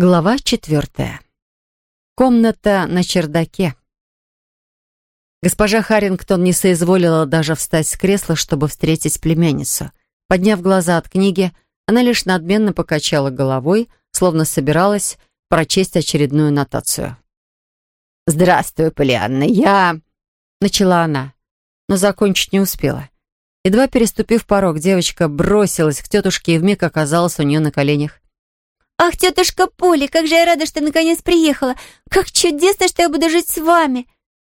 Глава четвертая. Комната на чердаке. Госпожа Харрингтон не соизволила даже встать с кресла, чтобы встретить племянницу. Подняв глаза от книги, она лишь надменно покачала головой, словно собиралась прочесть очередную нотацию. «Здравствуй, Полианна, я...» — начала она, но закончить не успела. Едва переступив порог, девочка бросилась к тетушке и вмиг оказалась у нее на коленях. «Ах, тетушка Поля, как же я рада, что наконец приехала! Как чудесно, что я буду жить с вами!»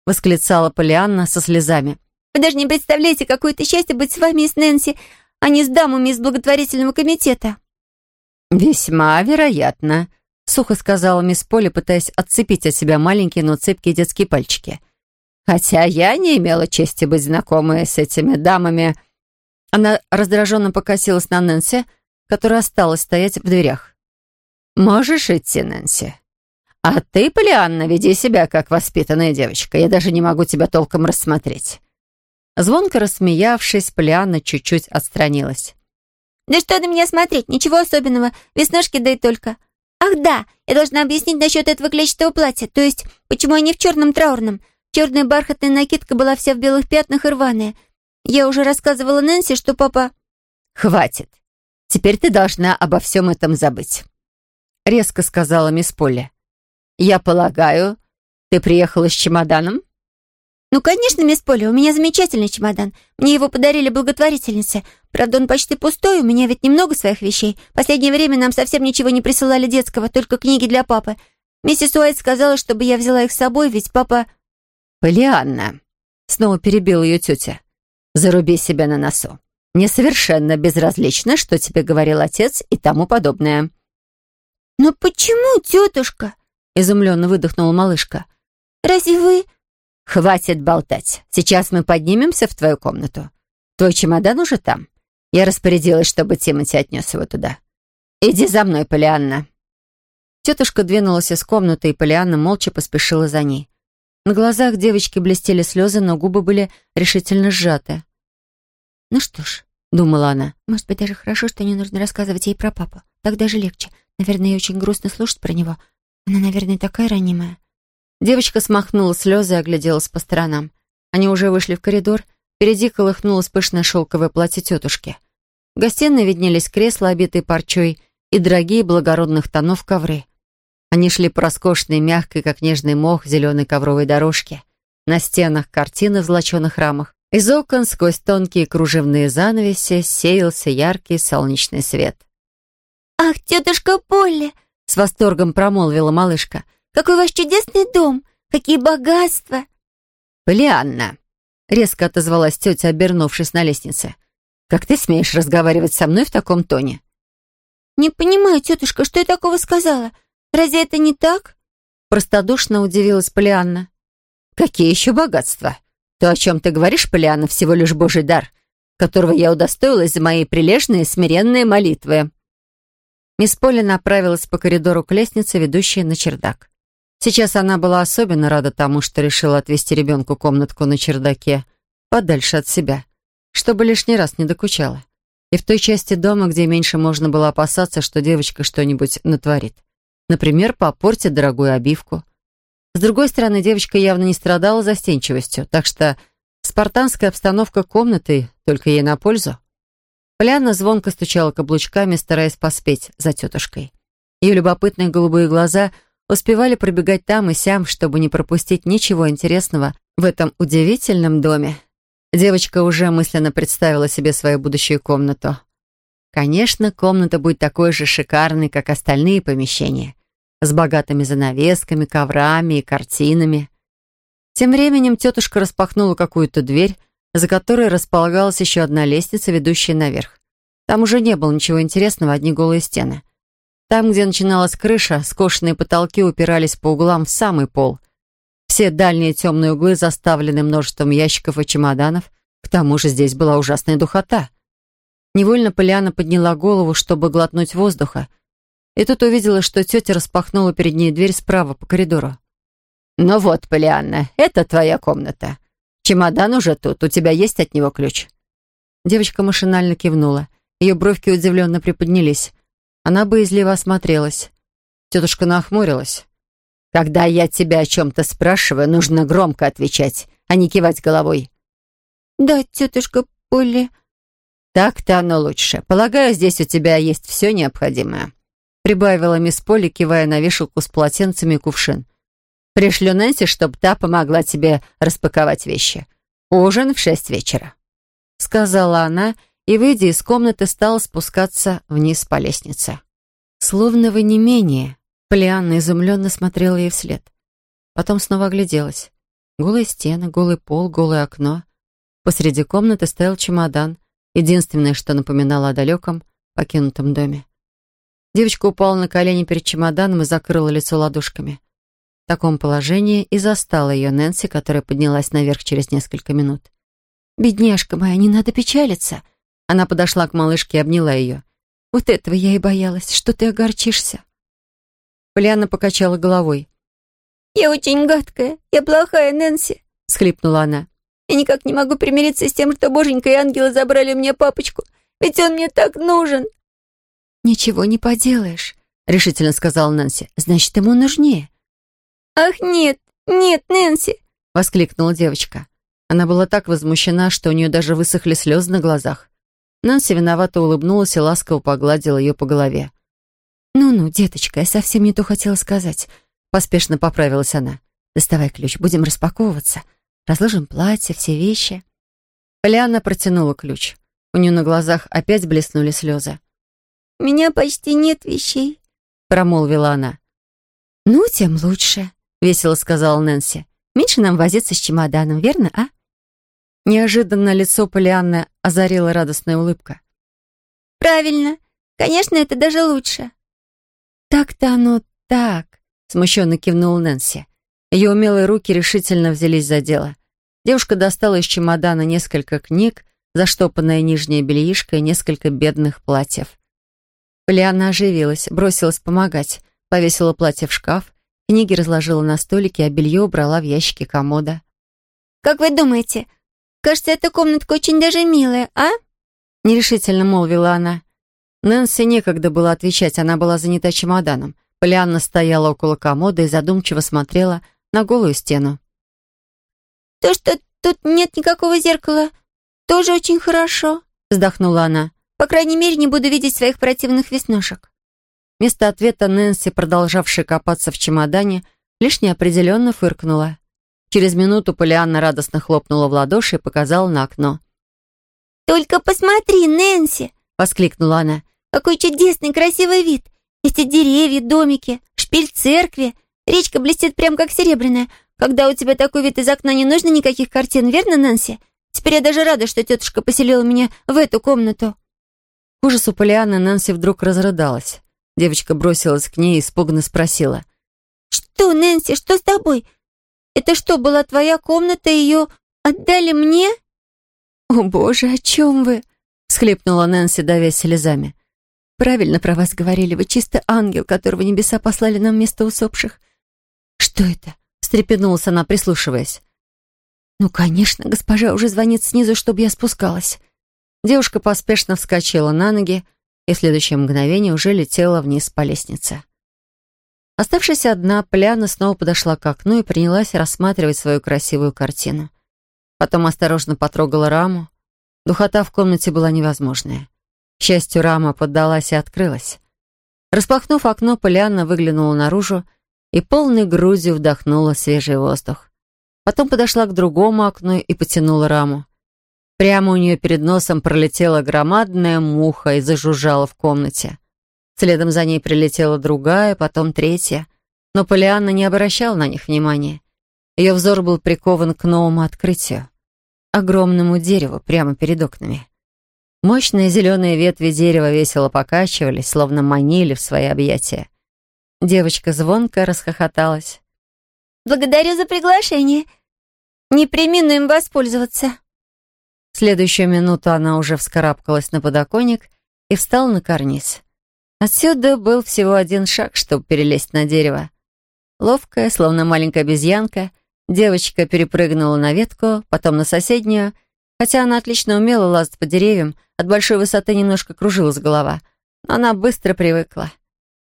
восклицала Полианна со слезами. «Вы даже не представляете, какое это счастье быть с вами и с Нэнси, а не с дамами из благотворительного комитета!» «Весьма вероятно», — сухо сказала мисс Поли, пытаясь отцепить от себя маленькие, но цепкие детские пальчики. «Хотя я не имела чести быть знакомой с этими дамами». Она раздраженно покосилась на Нэнси, которая осталась стоять в дверях. «Можешь идти, Нэнси. А ты, Полианна, веди себя как воспитанная девочка. Я даже не могу тебя толком рассмотреть». Звонко рассмеявшись, Полианна чуть-чуть отстранилась. «Да что на меня смотреть? Ничего особенного. Веснушки, да и только. Ах да, я должна объяснить насчет этого клетчатого платья. То есть, почему они в черном траурном. Черная бархатная накидка была вся в белых пятнах и рваная. Я уже рассказывала Нэнси, что папа...» «Хватит. Теперь ты должна обо всем этом забыть». — резко сказала мисс Полли. «Я полагаю, ты приехала с чемоданом?» «Ну, конечно, мисс Полли, у меня замечательный чемодан. Мне его подарили благотворительницы. Правда, он почти пустой, у меня ведь немного своих вещей. Последнее время нам совсем ничего не присылали детского, только книги для папы. Миссис Уайт сказала, чтобы я взяла их с собой, ведь папа...» «Полианна», — снова перебила ее тетя, — «заруби себя на носу. Мне совершенно безразлично, что тебе говорил отец и тому подобное». «Но почему, тетушка?» — изумленно выдохнула малышка. «Разве вы...» «Хватит болтать. Сейчас мы поднимемся в твою комнату. Твой чемодан уже там. Я распорядилась, чтобы Тимати отнес его туда. Иди за мной, Полианна». Тетушка двинулась из комнаты, и Полианна молча поспешила за ней. На глазах девочки блестели слезы, но губы были решительно сжаты. «Ну что ж», — думала она, — «может быть, даже хорошо, что не нужно рассказывать ей про папу. Так даже легче. Наверное, ей очень грустно слушать про него. Она, наверное, такая ранимая». Девочка смахнула слезы и огляделась по сторонам. Они уже вышли в коридор. Впереди колыхнулось пышное шелковое платье тетушки. В гостиной виднелись кресла, обитые парчой, и дорогие благородных тонов ковры. Они шли по роскошной, мягкой, как нежный мох, зеленой ковровой дорожке. На стенах картины в золоченых рамах. Из окон сквозь тонкие кружевные занавеси сеялся яркий солнечный свет. «Ах, тетушка Полли!» — с восторгом промолвила малышка. «Какой ваш чудесный дом! Какие богатства!» «Полианна!» — резко отозвалась тетя, обернувшись на лестнице. «Как ты смеешь разговаривать со мной в таком тоне?» «Не понимаю, тетушка, что я такого сказала? Разве это не так?» Простодушно удивилась Полианна. «Какие еще богатства? То, о чем ты говоришь, Полианна, всего лишь божий дар, которого я удостоилась за мои прилежные смиренные молитвы». Мисс Полли направилась по коридору к лестнице, ведущей на чердак. Сейчас она была особенно рада тому, что решила отвести ребенку комнатку на чердаке, подальше от себя, чтобы лишний раз не докучала. И в той части дома, где меньше можно было опасаться, что девочка что-нибудь натворит. Например, попортит дорогую обивку. С другой стороны, девочка явно не страдала застенчивостью, так что спартанская обстановка комнаты только ей на пользу. Полианна звонко стучала каблучками, стараясь поспеть за тетушкой. Ее любопытные голубые глаза успевали пробегать там и сям, чтобы не пропустить ничего интересного в этом удивительном доме. Девочка уже мысленно представила себе свою будущую комнату. Конечно, комната будет такой же шикарной, как остальные помещения, с богатыми занавесками, коврами и картинами. Тем временем тетушка распахнула какую-то дверь, за которой располагалась еще одна лестница, ведущая наверх. Там уже не было ничего интересного, одни голые стены. Там, где начиналась крыша, скошенные потолки упирались по углам в самый пол. Все дальние темные углы заставлены множеством ящиков и чемоданов. К тому же здесь была ужасная духота. Невольно Полиана подняла голову, чтобы глотнуть воздуха, и тут увидела, что тетя распахнула перед ней дверь справа по коридору. «Ну вот, Полианна, это твоя комната. Чемодан уже тут, у тебя есть от него ключ?» Девочка машинально кивнула. Ее бровки удивленно приподнялись. Она боязливо осмотрелась. Тетушка нахмурилась. «Когда я тебя о чем-то спрашиваю, нужно громко отвечать, а не кивать головой». «Да, тетушка Полли». «Так-то оно лучше. Полагаю, здесь у тебя есть все необходимое», прибавила мисс Полли, кивая на вешалку с полотенцами и кувшин. «Пришлю Нэнси, чтобы та помогла тебе распаковать вещи. Ужин в шесть вечера», сказала она и, выйдя из комнаты, стала спускаться вниз по лестнице. Словно в онемении, Полианна изумленно смотрела ей вслед. Потом снова огляделась. Голые стены, голый пол, голое окно. Посреди комнаты стоял чемодан, единственное, что напоминало о далеком, покинутом доме. Девочка упала на колени перед чемоданом и закрыла лицо ладошками. В таком положении и застала ее Нэнси, которая поднялась наверх через несколько минут. «Бедняжка моя, не надо печалиться!» Она подошла к малышке и обняла ее. Вот этого я и боялась, что ты огорчишься. Полианна покачала головой. «Я очень гадкая, я плохая, Нэнси», — схлипнула она. «Я никак не могу примириться с тем, что боженька и ангелы забрали мне папочку, ведь он мне так нужен». «Ничего не поделаешь», — решительно сказала Нэнси. «Значит, ему нужнее». «Ах, нет, нет, Нэнси!» — воскликнула девочка. Она была так возмущена, что у нее даже высохли слезы на глазах. Нэнси виновато улыбнулась и ласково погладила ее по голове. «Ну-ну, деточка, я совсем не то хотела сказать». Поспешно поправилась она. «Доставай ключ, будем распаковываться. Разложим платье, все вещи». Полианна протянула ключ. У нее на глазах опять блеснули слезы. «У меня почти нет вещей», — промолвила она. «Ну, тем лучше», — весело сказала Нэнси. «Меньше нам возиться с чемоданом, верно, а?» Неожиданно лицо Полианны озарила радостная улыбка. «Правильно. Конечно, это даже лучше». «Так-то оно так», — смущенно кивнула Нэнси. Ее умелые руки решительно взялись за дело. Девушка достала из чемодана несколько книг, заштопанное нижнее бельишко и несколько бедных платьев. Полианна оживилась, бросилась помогать, повесила платье в шкаф, книги разложила на столике, а белье убрала в ящики комода. «Как вы думаете, Кажется, эта комнатка очень даже милая, а?» Нерешительно молвила она. Нэнси некогда было отвечать, она была занята чемоданом. Полианна стояла около комода и задумчиво смотрела на голую стену. «То, что тут нет никакого зеркала, тоже очень хорошо», вздохнула она. «По крайней мере, не буду видеть своих противных веснушек». Вместо ответа Нэнси, продолжавшая копаться в чемодане, лишь неопределенно фыркнула. Через минуту Полианна радостно хлопнула в ладоши и показала на окно. «Только посмотри, Нэнси!» — воскликнула она. «Какой чудесный красивый вид! Эти деревья, домики, шпиль церкви. Речка блестит прям как серебряная. Когда у тебя такой вид из окна, не нужно никаких картин, верно, Нэнси? Теперь я даже рада, что тетушка поселила меня в эту комнату». К ужасу Полианны Нэнси вдруг разрыдалась. Девочка бросилась к ней и испуганно спросила. «Что, Нэнси, что с тобой? Это что, была твоя комната, ее отдали мне?» «О, боже, о чем вы?» — всхлипнула Нэнси, давясь слезами. «Правильно про вас говорили, вы чисто ангел, которого небеса послали нам вместо усопших». «Что это?» — встрепенулась она, прислушиваясь. «Ну, конечно, госпожа уже звонит снизу, чтобы я спускалась». Девушка поспешно вскочила на ноги и в следующее мгновение уже летела вниз по лестнице. Оставшись одна, Пляна снова подошла к окну и принялась рассматривать свою красивую картину. Потом осторожно потрогала раму. Духота в комнате была невозможная. К счастью, рама поддалась и открылась. Распахнув окно, Полианна выглянула наружу и полной грудью вдохнула свежий воздух. Потом подошла к другому окну и потянула раму. Прямо у нее перед носом пролетела громадная муха и зажужжала в комнате. Следом за ней прилетела другая, потом третья. Но Полианна не обращала на них внимания. Ее взор был прикован к новому открытию. Огромному дереву прямо перед окнами. Мощные зеленые ветви дерева весело покачивались, словно манили в свои объятия. Девочка звонко расхохоталась. «Благодарю за приглашение. Не примену им воспользоваться». В следующую минуту она уже вскарабкалась на подоконник и встала на карниз. Отсюда был всего один шаг, чтобы перелезть на дерево. Ловкая, словно маленькая обезьянка, девочка перепрыгнула на ветку, потом на соседнюю. Хотя она отлично умела лазать по деревьям, от большой высоты немножко кружилась голова, но она быстро привыкла.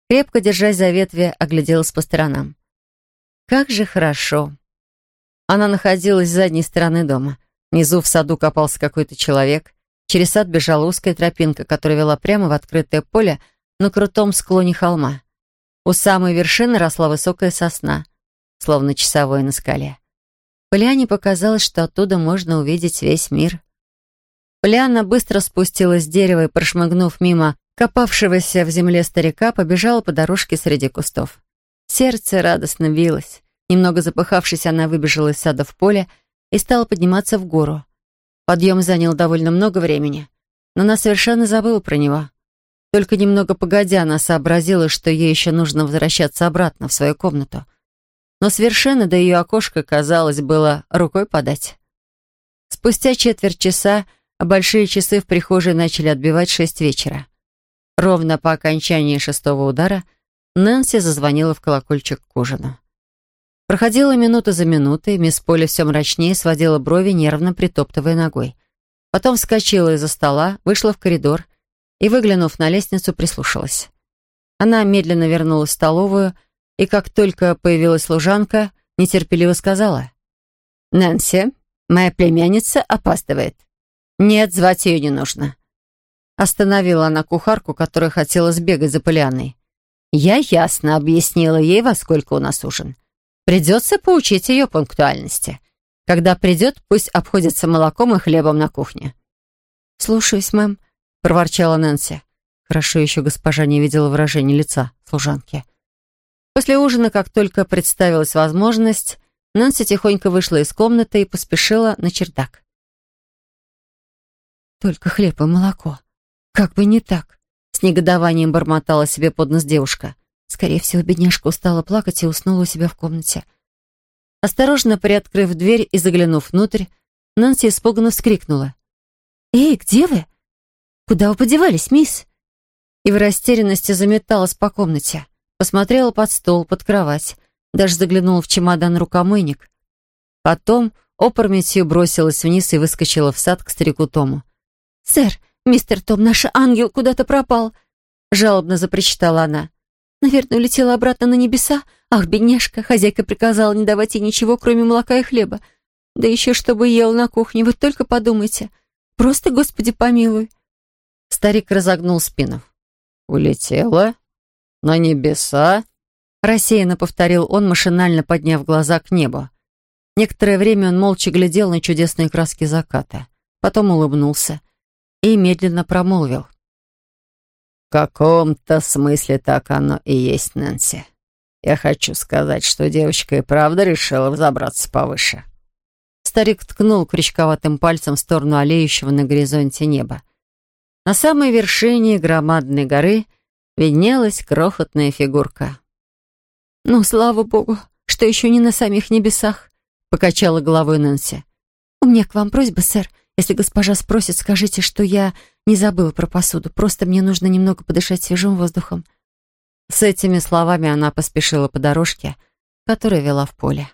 Крепко держась за ветви, огляделась по сторонам. Как же хорошо. Она находилась с задней стороны дома. Внизу в саду копался какой-то человек. Через сад бежала узкая тропинка, которая вела прямо в открытое поле на крутом склоне холма. У самой вершины росла высокая сосна, словно часовой на скале. Полиане показалось, что оттуда можно увидеть весь мир. Полиана быстро спустилась с дерева и, прошмыгнув мимо копавшегося в земле старика, побежала по дорожке среди кустов. Сердце радостно билось. Немного запыхавшись, она выбежала из сада в поле и стала подниматься в гору. Подъем занял довольно много времени, но она совершенно забыла про него. Только немного погодя, она сообразила, что ей еще нужно возвращаться обратно в свою комнату — но совершенно до ее окошка, казалось, было рукой подать. Спустя четверть часа большие часы в прихожей начали отбивать шесть вечера. Ровно по окончании шестого удара Нэнси зазвонила в колокольчик к ужину. Проходила минута за минутой, мисс Поля все мрачнее сводила брови, нервно притоптывая ногой. Потом вскочила из-за стола, вышла в коридор и, выглянув на лестницу, прислушалась. Она медленно вернулась в столовую и как только появилась служанка, нетерпеливо сказала. «Нэнси, моя племянница опаздывает. Нет, звать ее не нужно». Остановила она кухарку, которая хотела сбегать за Полианной. Я ясно объяснила ей, во сколько у нас ужин. Придется поучить ее пунктуальности. Когда придет, пусть обходится молоком и хлебом на кухне. «Слушаюсь, мэм», — проворчала Нэнси. Хорошо еще госпожа не видела выражения лица служанки. После ужина, как только представилась возможность, Нэнси тихонько вышла из комнаты и поспешила на чердак. «Только хлеб и молоко. Как бы не так!» С негодованием бормотала себе под нос девушка. Скорее всего, бедняжка устала плакать и уснула у себя в комнате. Осторожно приоткрыв дверь и заглянув внутрь, Нэнси испуганно вскрикнула. «Эй, где вы? Куда вы подевались, мисс?» И в растерянности заметалась по комнате. Посмотрела под стол, под кровать, даже заглянула в чемодан-рукомойник. Потом опрометью бросилась вниз и выскочила в сад к старику Тому. «Сэр, мистер Том, наш ангел куда-то пропал!» Жалобно запричитала она. «Наверное, улетела обратно на небеса? Ах, бедняжка, хозяйка приказала не давать ей ничего, кроме молока и хлеба. Да еще чтобы ел на кухне, вы только подумайте. Просто, Господи, помилуй!» Старик разогнул спину. «Улетела?» «На небеса?» Рассеянно повторил он, машинально подняв глаза к небу. Некоторое время он молча глядел на чудесные краски заката. Потом улыбнулся и медленно промолвил. «В каком-то смысле так оно и есть, Нэнси. Я хочу сказать, что девочка и правда решила взобраться повыше». Старик ткнул крючковатым пальцем в сторону олеющего на горизонте неба. На самой вершине громадной горы — виднелась крохотная фигурка. «Ну, слава богу, что еще не на самих небесах», — покачала головой Нэнси. «У меня к вам просьба, сэр. Если госпожа спросит, скажите, что я не забыла про посуду. Просто мне нужно немного подышать свежим воздухом». С этими словами она поспешила по дорожке, которая вела в поле.